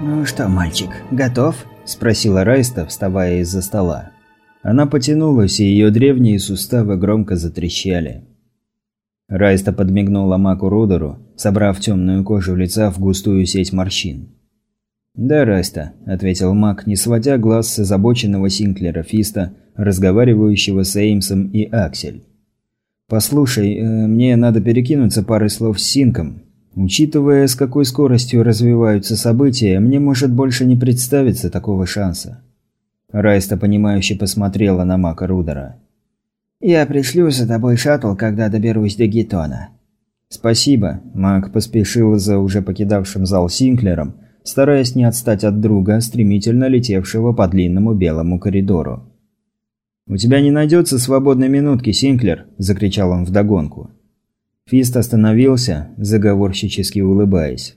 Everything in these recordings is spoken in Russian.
«Ну что, мальчик, готов?» – спросила Райста, вставая из-за стола. Она потянулась, и ее древние суставы громко затрещали. Райста подмигнула Маку Рудеру, собрав темную кожу лица в густую сеть морщин. «Да, Райста», – ответил Мак, не сводя глаз с озабоченного Синклера Фиста, разговаривающего с Эймсом и Аксель. «Послушай, э, мне надо перекинуться парой слов с Синком. Учитывая, с какой скоростью развиваются события, мне может больше не представиться такого шанса». Райста, понимающе посмотрела на Мака Рудера. «Я пришлю за тобой шаттл, когда доберусь до Гетона». «Спасибо», – Мак поспешил за уже покидавшим зал Синклером, стараясь не отстать от друга, стремительно летевшего по длинному белому коридору. «У тебя не найдется свободной минутки, Синклер!» – закричал он вдогонку. Фист остановился, заговорщически улыбаясь.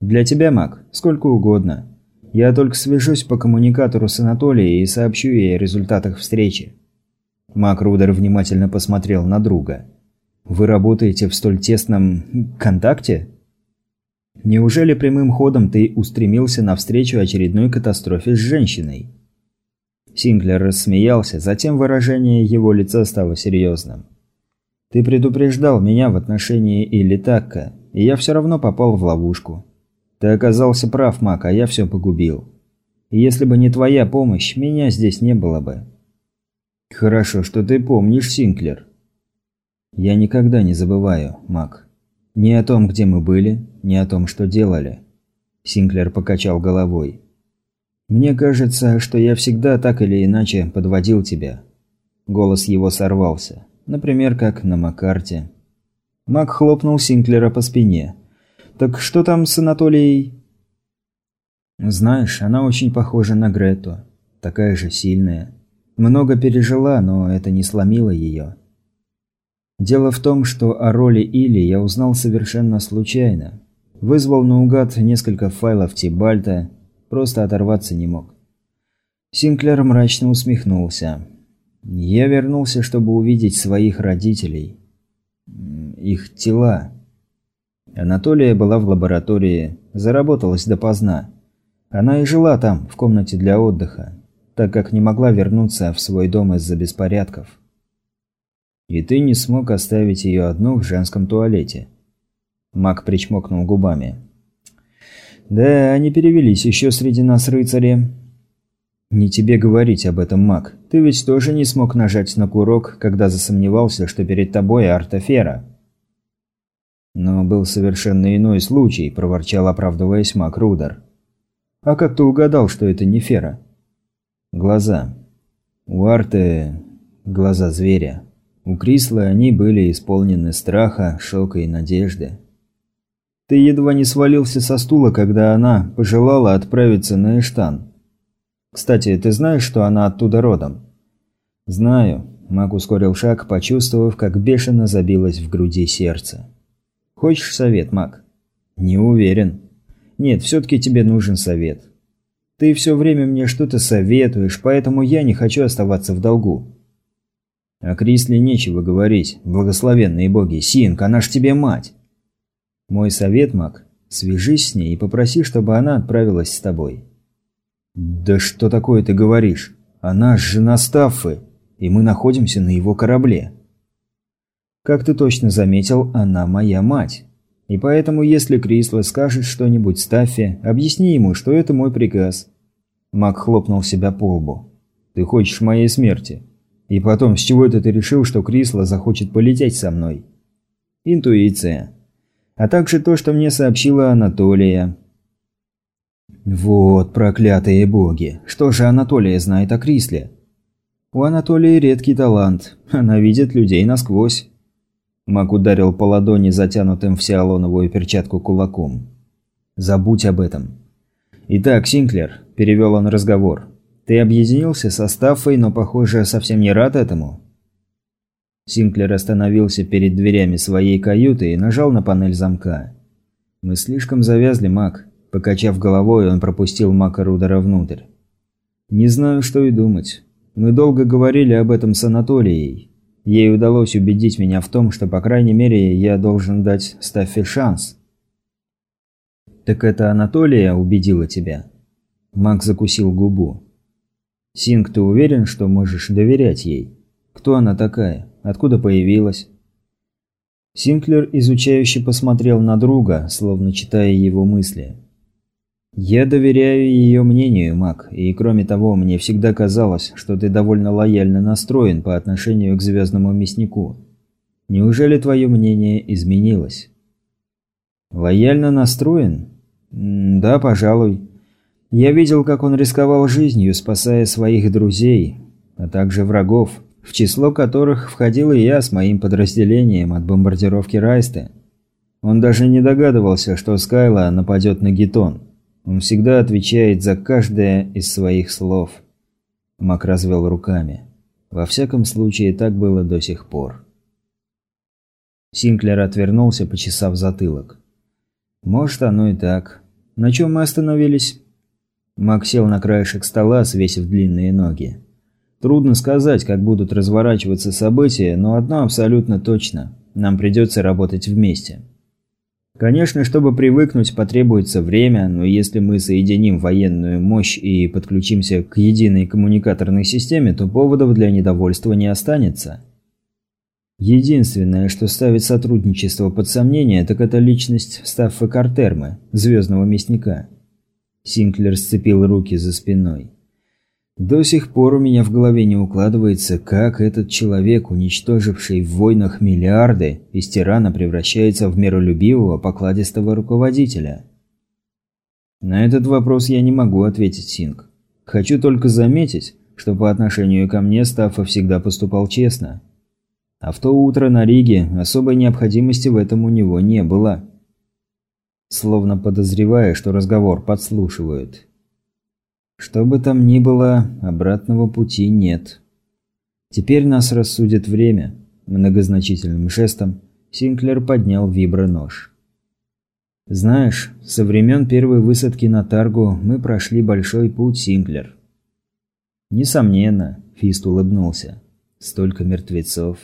«Для тебя, Мак, сколько угодно. Я только свяжусь по коммуникатору с Анатолией и сообщу ей о результатах встречи». Мак Рудер внимательно посмотрел на друга. «Вы работаете в столь тесном... контакте?» «Неужели прямым ходом ты устремился навстречу очередной катастрофе с женщиной?» Синклер рассмеялся, затем выражение его лица стало серьезным. «Ты предупреждал меня в отношении Илли Такка, и я все равно попал в ловушку. Ты оказался прав, Мак, а я все погубил. Если бы не твоя помощь, меня здесь не было бы». «Хорошо, что ты помнишь, Синклер». «Я никогда не забываю, Мак. Ни о том, где мы были, ни о том, что делали». Синклер покачал головой. «Мне кажется, что я всегда так или иначе подводил тебя». Голос его сорвался. Например, как на Макарте. Мак хлопнул Синклера по спине. «Так что там с Анатолией?» «Знаешь, она очень похожа на Грету. Такая же сильная. Много пережила, но это не сломило ее. Дело в том, что о роли Или я узнал совершенно случайно. Вызвал наугад несколько файлов Тибальта, Просто оторваться не мог. Синклер мрачно усмехнулся. Я вернулся, чтобы увидеть своих родителей. Их тела. Анатолия была в лаборатории, заработалась допоздна. Она и жила там, в комнате для отдыха, так как не могла вернуться в свой дом из-за беспорядков. И ты не смог оставить ее одну в женском туалете. Мак причмокнул губами. Да, они перевелись еще среди нас рыцари. Не тебе говорить об этом, маг. Ты ведь тоже не смог нажать на курок, когда засомневался, что перед тобой Артафера. Но был совершенно иной случай, проворчал, оправдываясь маг Рудер. А как ты угадал, что это не Фера? Глаза. У Арты глаза зверя. У Крисла они были исполнены страха, шока и надежды. Ты едва не свалился со стула, когда она пожелала отправиться на Эштан. Кстати, ты знаешь, что она оттуда родом? Знаю. Маг ускорил шаг, почувствовав, как бешено забилось в груди сердце. Хочешь совет, Маг? Не уверен. Нет, все-таки тебе нужен совет. Ты все время мне что-то советуешь, поэтому я не хочу оставаться в долгу. О Крисле нечего говорить, благословенные боги. Синк, она ж тебе мать. Мой совет, Мак, свяжись с ней и попроси, чтобы она отправилась с тобой. Да что такое ты говоришь? Она жена Стаффы, и мы находимся на его корабле. Как ты точно заметил, она моя мать. И поэтому, если Крисла скажет что-нибудь Стаффе, объясни ему, что это мой приказ. Мак хлопнул себя по лбу. Ты хочешь моей смерти. И потом, с чего это ты решил, что Крисла захочет полететь со мной? Интуиция а также то, что мне сообщила Анатолия. Вот проклятые боги. Что же Анатолия знает о Крисле? У Анатолии редкий талант. Она видит людей насквозь. Мак ударил по ладони затянутым в сиалоновую перчатку кулаком. «Забудь об этом». «Итак, Синклер», – перевел он разговор. «Ты объединился со Стаффой, но, похоже, совсем не рад этому?» Синклер остановился перед дверями своей каюты и нажал на панель замка. «Мы слишком завязли, Мак». Покачав головой, он пропустил Мака Рудера внутрь. «Не знаю, что и думать. Мы долго говорили об этом с Анатолией. Ей удалось убедить меня в том, что, по крайней мере, я должен дать Стаффе шанс». «Так это Анатолия убедила тебя?» Мак закусил губу. «Синг, ты уверен, что можешь доверять ей? Кто она такая? Откуда появилась?» Синклер изучающе посмотрел на друга, словно читая его мысли. «Я доверяю ее мнению, Мак, и кроме того, мне всегда казалось, что ты довольно лояльно настроен по отношению к Звездному Мяснику. Неужели твое мнение изменилось?» «Лояльно настроен? да, пожалуй. Я видел, как он рисковал жизнью, спасая своих друзей, а также врагов, в число которых входил и я с моим подразделением от бомбардировки Райста. Он даже не догадывался, что Скайла нападет на Гетон. Он всегда отвечает за каждое из своих слов. Мак развел руками. Во всяком случае, так было до сих пор. Синклер отвернулся, почесав затылок. «Может, оно и так. На чем мы остановились?» Мак сел на краешек стола, свесив длинные ноги. Трудно сказать, как будут разворачиваться события, но одно абсолютно точно – нам придется работать вместе. Конечно, чтобы привыкнуть, потребуется время, но если мы соединим военную мощь и подключимся к единой коммуникаторной системе, то поводов для недовольства не останется. Единственное, что ставит сотрудничество под сомнение, так это личность Стаффа Картермы, звездного мясника. Синклер сцепил руки за спиной. До сих пор у меня в голове не укладывается, как этот человек, уничтоживший в войнах миллиарды, из тирана превращается в миролюбивого, покладистого руководителя. На этот вопрос я не могу ответить, Синг. Хочу только заметить, что по отношению ко мне Стаффа всегда поступал честно. А в то утро на Риге особой необходимости в этом у него не было. Словно подозревая, что разговор подслушивают. Что бы там ни было, обратного пути нет. Теперь нас рассудит время. Многозначительным жестом Синклер поднял вибронож. Знаешь, со времен первой высадки на Таргу мы прошли большой путь, Синклер. Несомненно, Фист улыбнулся. Столько мертвецов.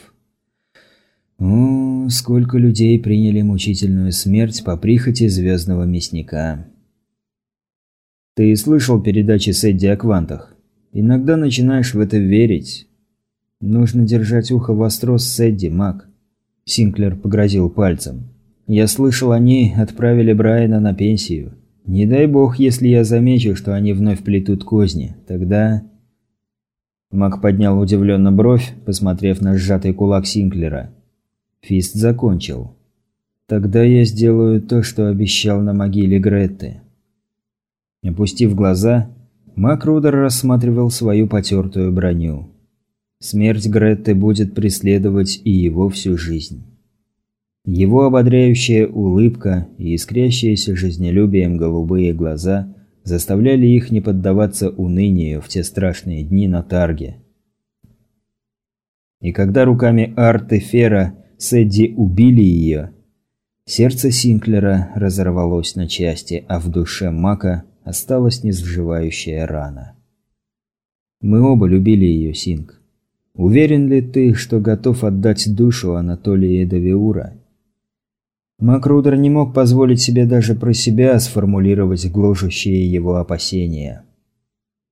О, сколько людей приняли мучительную смерть по прихоти звездного мясника. Ты слышал передачи с Эдди о квантах? Иногда начинаешь в это верить. Нужно держать ухо востро с Эдди, Мак. Синклер погрозил пальцем. Я слышал, они отправили Брайана на пенсию. Не дай бог, если я замечу, что они вновь плетут козни. Тогда... Мак поднял удивленно бровь, посмотрев на сжатый кулак Синклера. Фист закончил. «Тогда я сделаю то, что обещал на могиле Гретты». Опустив глаза, Макрудер рассматривал свою потертую броню. Смерть Гретты будет преследовать и его всю жизнь. Его ободряющая улыбка и искрящиеся жизнелюбием голубые глаза заставляли их не поддаваться унынию в те страшные дни на Тарге. И когда руками Арты Фера Сэдди убили ее, сердце Синклера разорвалось на части, а в душе Мака осталась незаживающая рана. Мы оба любили ее, Синг. Уверен ли ты, что готов отдать душу Анатолии Давиура? Макрудер не мог позволить себе даже про себя сформулировать гложущие его опасения.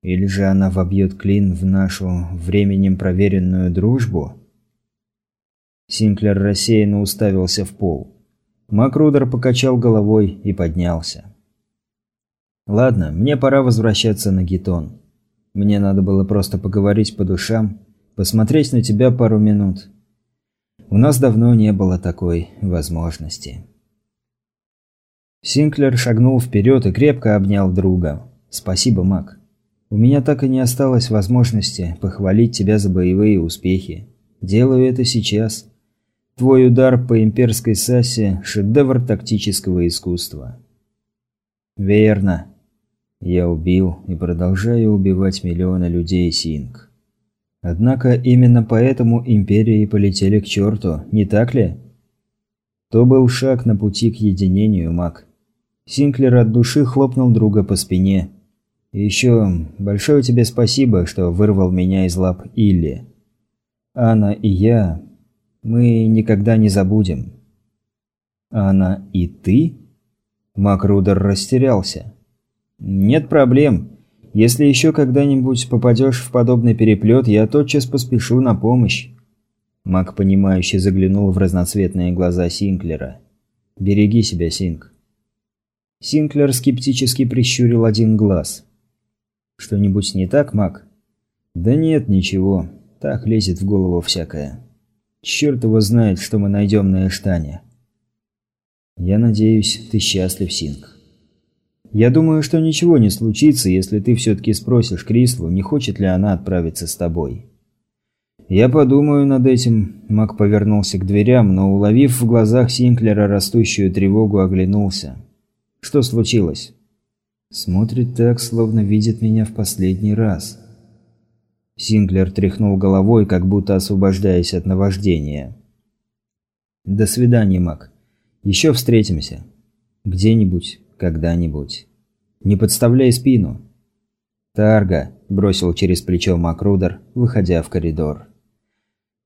Или же она вобьет клин в нашу временем проверенную дружбу? Синклер рассеянно уставился в пол. Макрудер покачал головой и поднялся. Ладно, мне пора возвращаться на Гетон. Мне надо было просто поговорить по душам, посмотреть на тебя пару минут. У нас давно не было такой возможности. Синклер шагнул вперед и крепко обнял друга. «Спасибо, Мак. У меня так и не осталось возможности похвалить тебя за боевые успехи. Делаю это сейчас. Твой удар по имперской Сасе – шедевр тактического искусства». «Верно. Я убил и продолжаю убивать миллионы людей, Синг. Однако именно поэтому империи полетели к черту, не так ли? То был шаг на пути к единению, маг. Синклер от души хлопнул друга по спине. Еще большое тебе спасибо, что вырвал меня из лап Илли. Анна и я, мы никогда не забудем. Анна и ты? Макрудер растерялся. «Нет проблем. Если еще когда-нибудь попадешь в подобный переплет, я тотчас поспешу на помощь». Мак, понимающе заглянул в разноцветные глаза Синклера. «Береги себя, Синк». Синклер скептически прищурил один глаз. «Что-нибудь не так, Мак?» «Да нет, ничего. Так лезет в голову всякое. Черт его знает, что мы найдем на Эштане». «Я надеюсь, ты счастлив, Синк». «Я думаю, что ничего не случится, если ты все-таки спросишь Крислу, не хочет ли она отправиться с тобой». «Я подумаю над этим», – Мак повернулся к дверям, но, уловив в глазах Синклера растущую тревогу, оглянулся. «Что случилось?» «Смотрит так, словно видит меня в последний раз». Синклер тряхнул головой, как будто освобождаясь от наваждения. «До свидания, Мак. Еще встретимся. Где-нибудь, когда-нибудь. Не подставляй спину». «Тарга», – бросил через плечо Макрудер, выходя в коридор.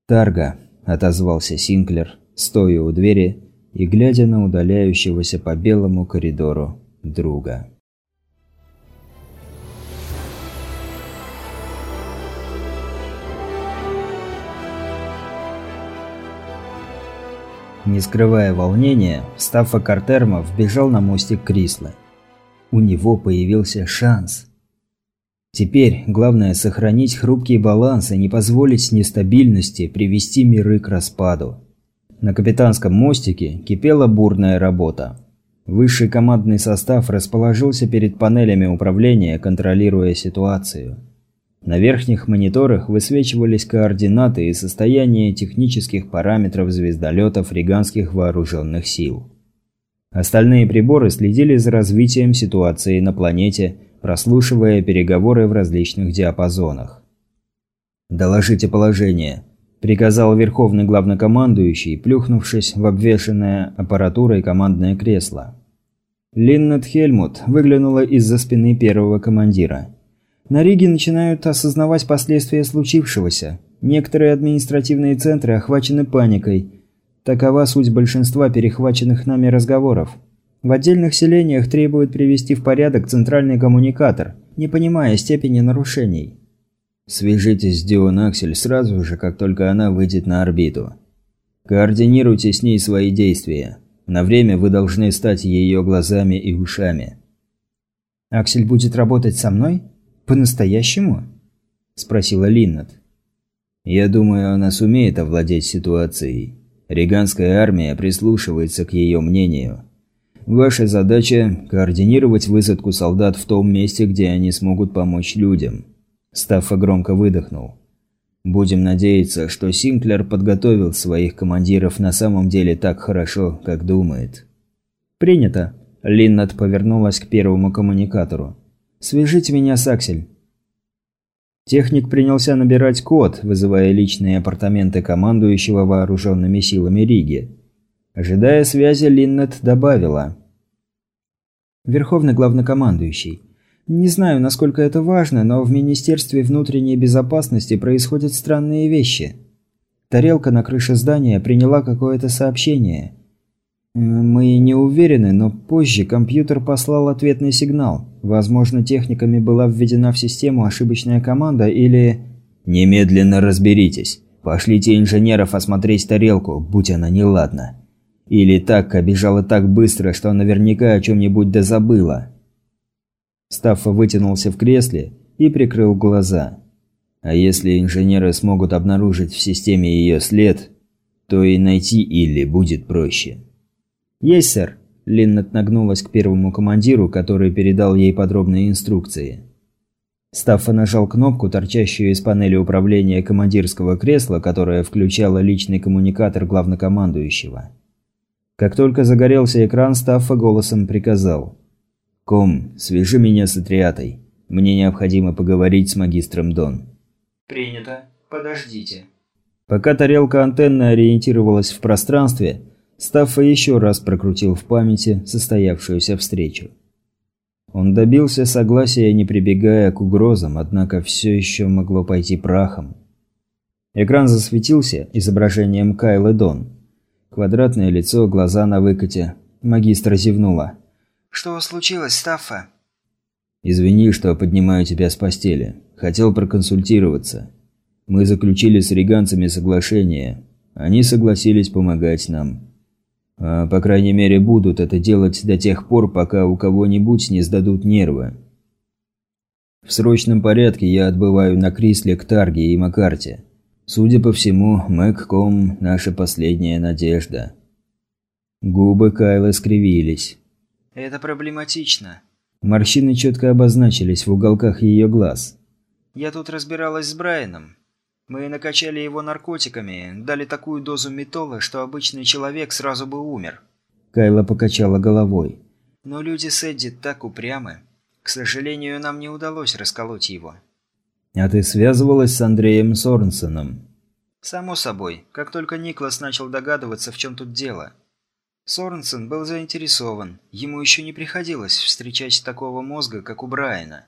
«Тарга», – отозвался Синклер, стоя у двери и глядя на удаляющегося по белому коридору друга. Не скрывая волнения, Стаффа Картерма вбежал на мостик Крисла. У него появился шанс. Теперь главное сохранить хрупкий баланс и не позволить нестабильности привести миры к распаду. На капитанском мостике кипела бурная работа. Высший командный состав расположился перед панелями управления, контролируя ситуацию. На верхних мониторах высвечивались координаты и состояние технических параметров звездолетов риганских вооруженных сил. Остальные приборы следили за развитием ситуации на планете, прослушивая переговоры в различных диапазонах. «Доложите положение», – приказал верховный главнокомандующий, плюхнувшись в обвешанное аппаратурой командное кресло. Линнет Хельмут выглянула из-за спины первого командира – на Риге начинают осознавать последствия случившегося. Некоторые административные центры охвачены паникой. Такова суть большинства перехваченных нами разговоров. В отдельных селениях требуют привести в порядок центральный коммуникатор, не понимая степени нарушений. Свяжитесь с Дион Аксель сразу же, как только она выйдет на орбиту. Координируйте с ней свои действия. На время вы должны стать ее глазами и ушами. «Аксель будет работать со мной?» «По-настоящему?» – спросила Линнет. «Я думаю, она сумеет овладеть ситуацией. Риганская армия прислушивается к ее мнению. Ваша задача – координировать высадку солдат в том месте, где они смогут помочь людям». Стаффа громко выдохнул. «Будем надеяться, что Синклер подготовил своих командиров на самом деле так хорошо, как думает». «Принято». Линнет повернулась к первому коммуникатору. Свяжите меня с Аксель». Техник принялся набирать код, вызывая личные апартаменты командующего вооруженными силами Риги. Ожидая связи, Линнет добавила. «Верховный главнокомандующий. Не знаю, насколько это важно, но в Министерстве внутренней безопасности происходят странные вещи. Тарелка на крыше здания приняла какое-то сообщение. Мы не уверены, но позже компьютер послал ответный сигнал. Возможно, техниками была введена в систему ошибочная команда или... Немедленно разберитесь. Пошлите инженеров осмотреть тарелку, будь она неладна. Или так обижала так быстро, что наверняка о чем-нибудь да забыла. Стаффа вытянулся в кресле и прикрыл глаза. А если инженеры смогут обнаружить в системе ее след, то и найти Илли будет проще. «Есть, сэр!» Линнет нагнулась к первому командиру, который передал ей подробные инструкции. Стаффа нажал кнопку, торчащую из панели управления командирского кресла, которая включала личный коммуникатор главнокомандующего. Как только загорелся экран, Стаффа голосом приказал. «Ком, свяжи меня с Атриатой. Мне необходимо поговорить с магистром Дон». «Принято. Подождите». Пока тарелка антенны ориентировалась в пространстве, Стаффа еще раз прокрутил в памяти состоявшуюся встречу. Он добился согласия, не прибегая к угрозам, однако все еще могло пойти прахом. Экран засветился изображением Кайлы Дон. Квадратное лицо, глаза на выкате. Магистра зевнула. «Что случилось, Стаффа?» «Извини, что поднимаю тебя с постели. Хотел проконсультироваться. Мы заключили с риганцами соглашение. Они согласились помогать нам. А, по крайней мере, будут это делать до тех пор, пока у кого-нибудь не сдадут нервы. В срочном порядке я отбываю на Крисле к Тарге и Макарте. Судя по всему, Мэгком – наша последняя надежда. Губы Кайла скривились. «Это проблематично». Морщины четко обозначились в уголках ее глаз. «Я тут разбиралась с Брайаном. Мы накачали его наркотиками, дали такую дозу метола, что обычный человек сразу бы умер». Кайла покачала головой. «Но люди с Эдди так упрямы. К сожалению, нам не удалось расколоть его». «А ты связывалась с Андреем Сорнсоном?» «Само собой, как только Никлас начал догадываться, в чем тут дело». Сорнсон был заинтересован. Ему еще не приходилось встречать такого мозга, как у Брайана.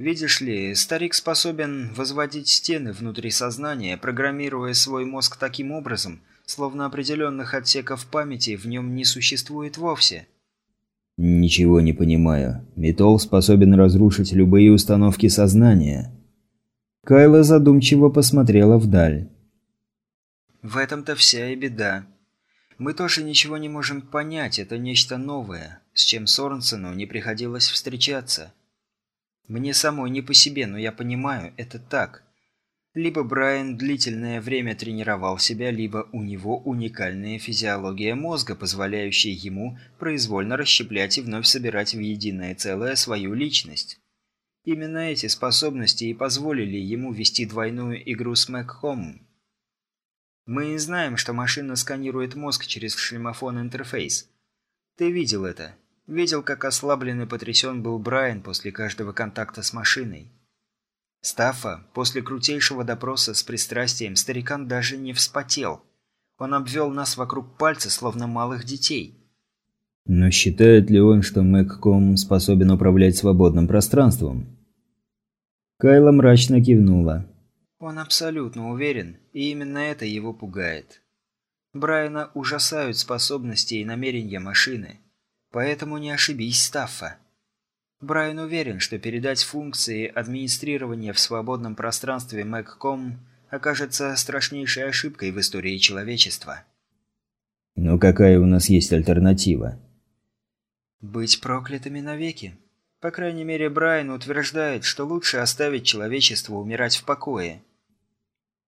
Видишь ли, старик способен возводить стены внутри сознания, программируя свой мозг таким образом, словно определенных отсеков памяти в нем не существует вовсе. Ничего не понимаю. Метол способен разрушить любые установки сознания. Кайла задумчиво посмотрела вдаль. В этом-то вся и беда. Мы тоже ничего не можем понять, это нечто новое, с чем Сорнсену не приходилось встречаться. Мне самой не по себе, но я понимаю, это так. Либо Брайан длительное время тренировал себя, либо у него уникальная физиология мозга, позволяющая ему произвольно расщеплять и вновь собирать в единое целое свою личность. Именно эти способности и позволили ему вести двойную игру с Мэгхомом. Мы знаем, что машина сканирует мозг через шлемофон-интерфейс. Ты видел это. Видел, как ослаблен и потрясен был Брайан после каждого контакта с машиной. Стаффа, после крутейшего допроса с пристрастием, старикан даже не вспотел. Он обвел нас вокруг пальца, словно малых детей. Но считает ли он, что Мэгком способен управлять свободным пространством? Кайла мрачно кивнула. Он абсолютно уверен, и именно это его пугает. Брайана ужасают способности и намерения машины. Поэтому не ошибись, Стаффа. Брайан уверен, что передать функции администрирования в свободном пространстве Мэгком окажется страшнейшей ошибкой в истории человечества. Но какая у нас есть альтернатива? Быть проклятыми навеки. По крайней мере, Брайан утверждает, что лучше оставить человечество умирать в покое,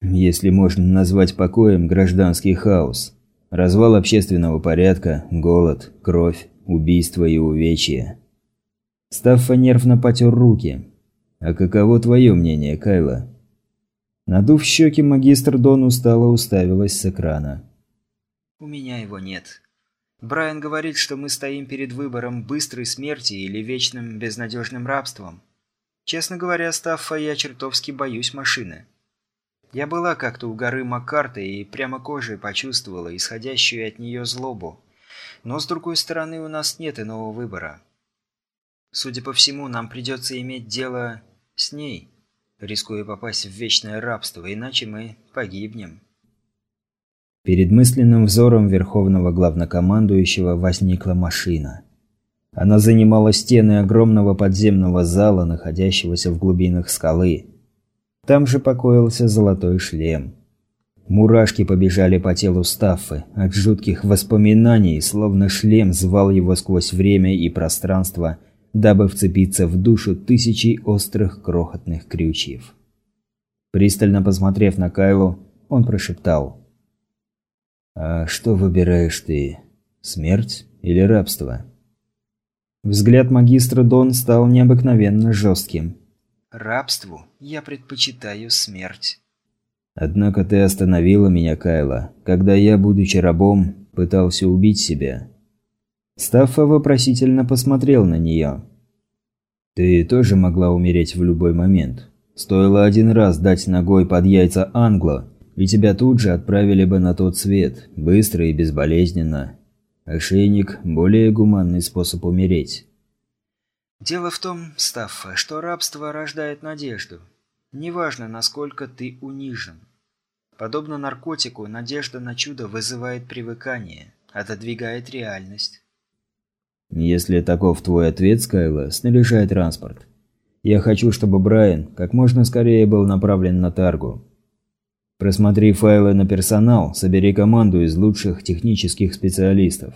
если можно назвать покоем гражданский хаос. Развал общественного порядка, голод, кровь, убийство и увечья. Стаффа нервно потер руки. «А каково твое мнение, Кайла?» Надув щеки, магистр Дон устало уставилась с экрана. «У меня его нет. Брайан говорит, что мы стоим перед выбором быстрой смерти или вечным безнадежным рабством. Честно говоря, Стаффа, я чертовски боюсь машины». Я была как-то у горы Маккарта и прямо кожей почувствовала исходящую от нее злобу. Но с другой стороны, у нас нет иного выбора. Судя по всему, нам придется иметь дело с ней, рискуя попасть в вечное рабство, иначе мы погибнем. Перед мысленным взором Верховного Главнокомандующего возникла машина. Она занимала стены огромного подземного зала, находящегося в глубинах скалы. Там же покоился золотой шлем. Мурашки побежали по телу Стаффы от жутких воспоминаний, словно шлем звал его сквозь время и пространство, дабы вцепиться в душу тысячи острых крохотных крючьев. Пристально посмотрев на Кайлу, он прошептал. «А что выбираешь ты? Смерть или рабство?» Взгляд магистра Дон стал необыкновенно жестким. Рабству я предпочитаю смерть. Однако ты остановила меня, Кайла, когда я, будучи рабом, пытался убить себя. Стаффа вопросительно посмотрел на нее. Ты тоже могла умереть в любой момент. Стоило один раз дать ногой под яйца Англо, и тебя тут же отправили бы на тот свет, быстро и безболезненно. Ошейник – более гуманный способ умереть. Дело в том, Стаффа, что рабство рождает надежду. Неважно, насколько ты унижен. Подобно наркотику, надежда на чудо вызывает привыкание, отодвигает реальность. Если таков твой ответ, Скайла, снаряжай транспорт. Я хочу, чтобы Брайан как можно скорее был направлен на Таргу. Просмотри файлы на персонал, собери команду из лучших технических специалистов.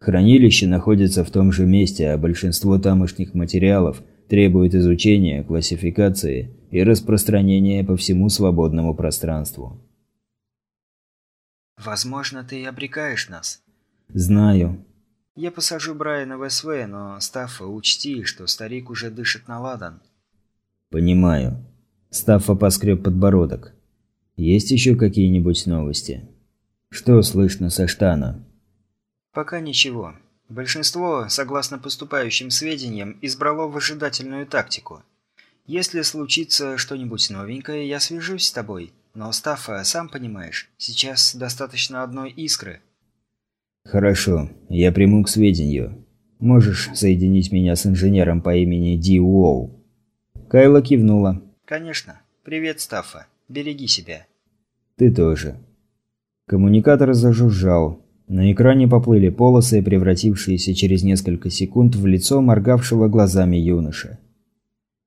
Хранилище находится в том же месте, а большинство тамошних материалов требует изучения, классификации и распространения по всему свободному пространству. «Возможно, ты обрекаешь нас». «Знаю». «Я посажу Брайана в СВ, но, Стаффа, учти, что старик уже дышит на ладан». «Понимаю». Стаффа поскреб подбородок. «Есть еще какие-нибудь новости?» «Что слышно со Штана?» «Пока ничего. Большинство, согласно поступающим сведениям, избрало выжидательную тактику. Если случится что-нибудь новенькое, я свяжусь с тобой. Но, Стаффа, сам понимаешь, сейчас достаточно одной искры». «Хорошо, я приму к сведению. Можешь соединить меня с инженером по имени Ди Уоу?» Кайла кивнула. «Конечно. Привет, Стаффа. Береги себя». «Ты тоже». Коммуникатор зажужжал. На экране поплыли полосы, превратившиеся через несколько секунд в лицо моргавшего глазами юноши.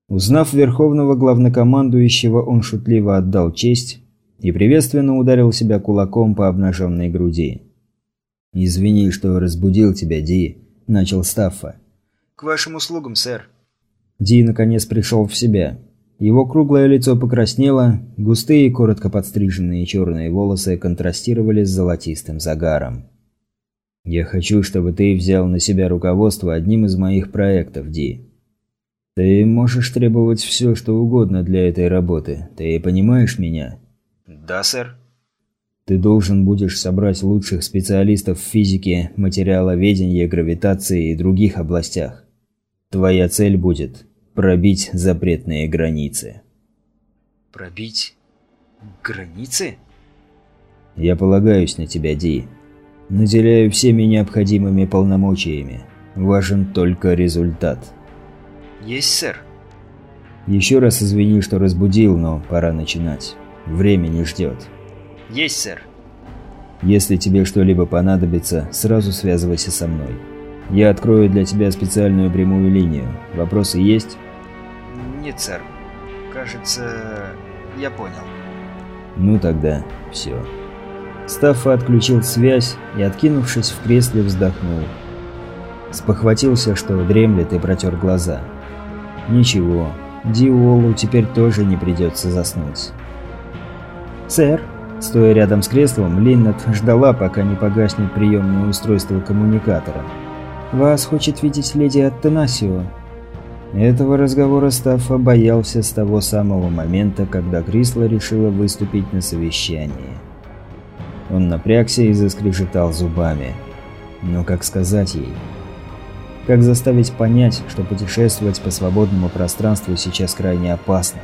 Узнав верховного главнокомандующего, он шутливо отдал честь и приветственно ударил себя кулаком по обнаженной груди. «Извини, что разбудил тебя, Ди», – начал Стаффа. «К вашим услугам, сэр». Ди наконец пришел в себя. Его круглое лицо покраснело, густые, коротко подстриженные черные волосы контрастировали с золотистым загаром. «Я хочу, чтобы ты взял на себя руководство одним из моих проектов, Ди. Ты можешь требовать все, что угодно для этой работы. Ты понимаешь меня?» «Да, сэр». Ты должен будешь собрать лучших специалистов в физике, материаловедении, гравитации и других областях. Твоя цель будет пробить запретные границы. Пробить границы? Я полагаюсь на тебя, Ди. Наделяю всеми необходимыми полномочиями. Важен только результат. Есть, сэр. Еще раз извини, что разбудил, но пора начинать. Время не ждет. Есть, сэр. Если тебе что-либо понадобится, сразу связывайся со мной. Я открою для тебя специальную прямую линию. Вопросы есть? Нет, сэр. Кажется, я понял. Ну тогда, все. Стаффа отключил связь и, откинувшись в кресле, вздохнул. Спохватился, что дремлет и протер глаза. Ничего, Диолу теперь тоже не придется заснуть. «Сэр?» Стоя рядом с креслом, Линнет ждала, пока не погаснет приемное устройство коммуникатора. «Вас хочет видеть леди Аттенасио». Этого разговора Стаффа боялся с того самого момента, когда Крисла решила выступить на совещании. Он напрягся и заскрежетал зубами. Но как сказать ей? Как заставить понять, что путешествовать по свободному пространству сейчас крайне опасно?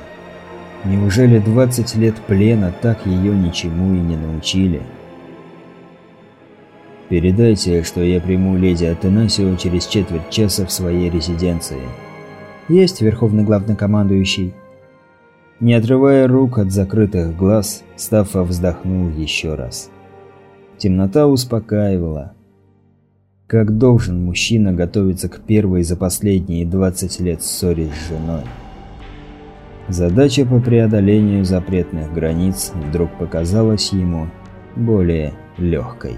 Неужели 20 лет плена так ее ничему и не научили? Передайте, что я приму леди Атенасио через четверть часа в своей резиденции. Есть, Верховный Главнокомандующий. Не отрывая рук от закрытых глаз, Стаффа вздохнул еще раз. Темнота успокаивала. Как должен мужчина готовиться к первой за последние 20 лет ссоре с женой? Задача по преодолению запретных границ вдруг показалась ему более легкой.